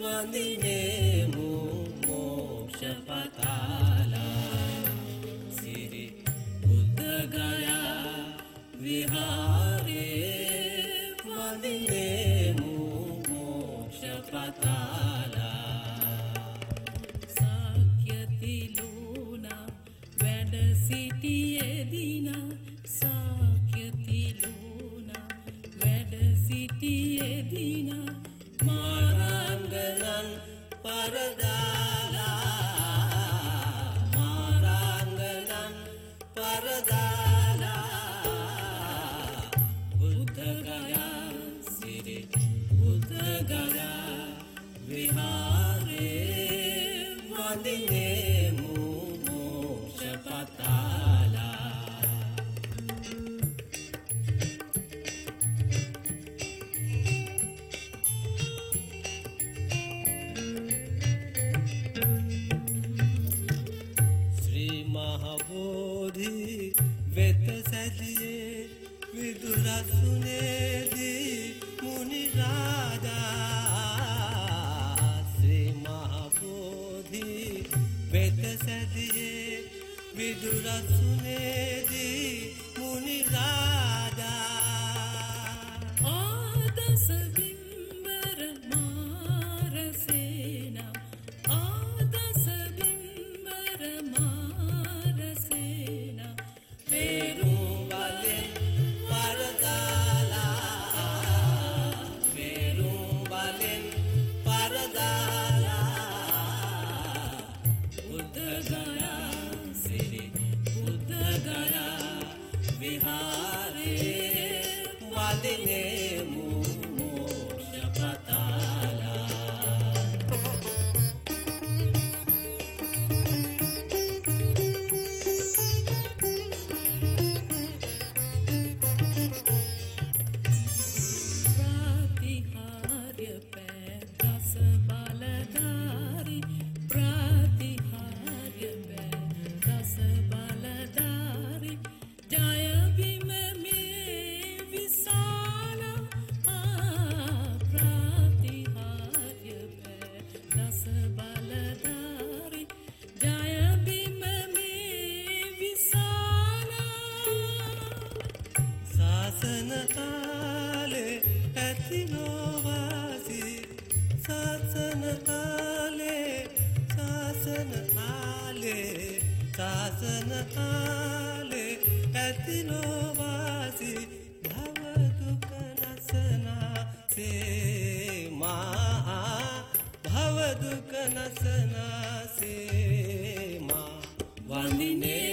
मनेववो पोष मोक्षपताला श्री बुद्धगया विहारे मनो मोश पता ಪರದ සැදියේ විදුරසුනේදී මුනිරාජා ශ්‍රී මහබෝධි වෙත සැදියේ විදුරසුනේදී මුනිරාජා ආදසබිම්බර गया बिहारी वादिने කාලේ සාසන කාලේ ඇති නොවාසි භවදුක නසනා සේමා භවදුක නසනා සේමා වන්දිනේමු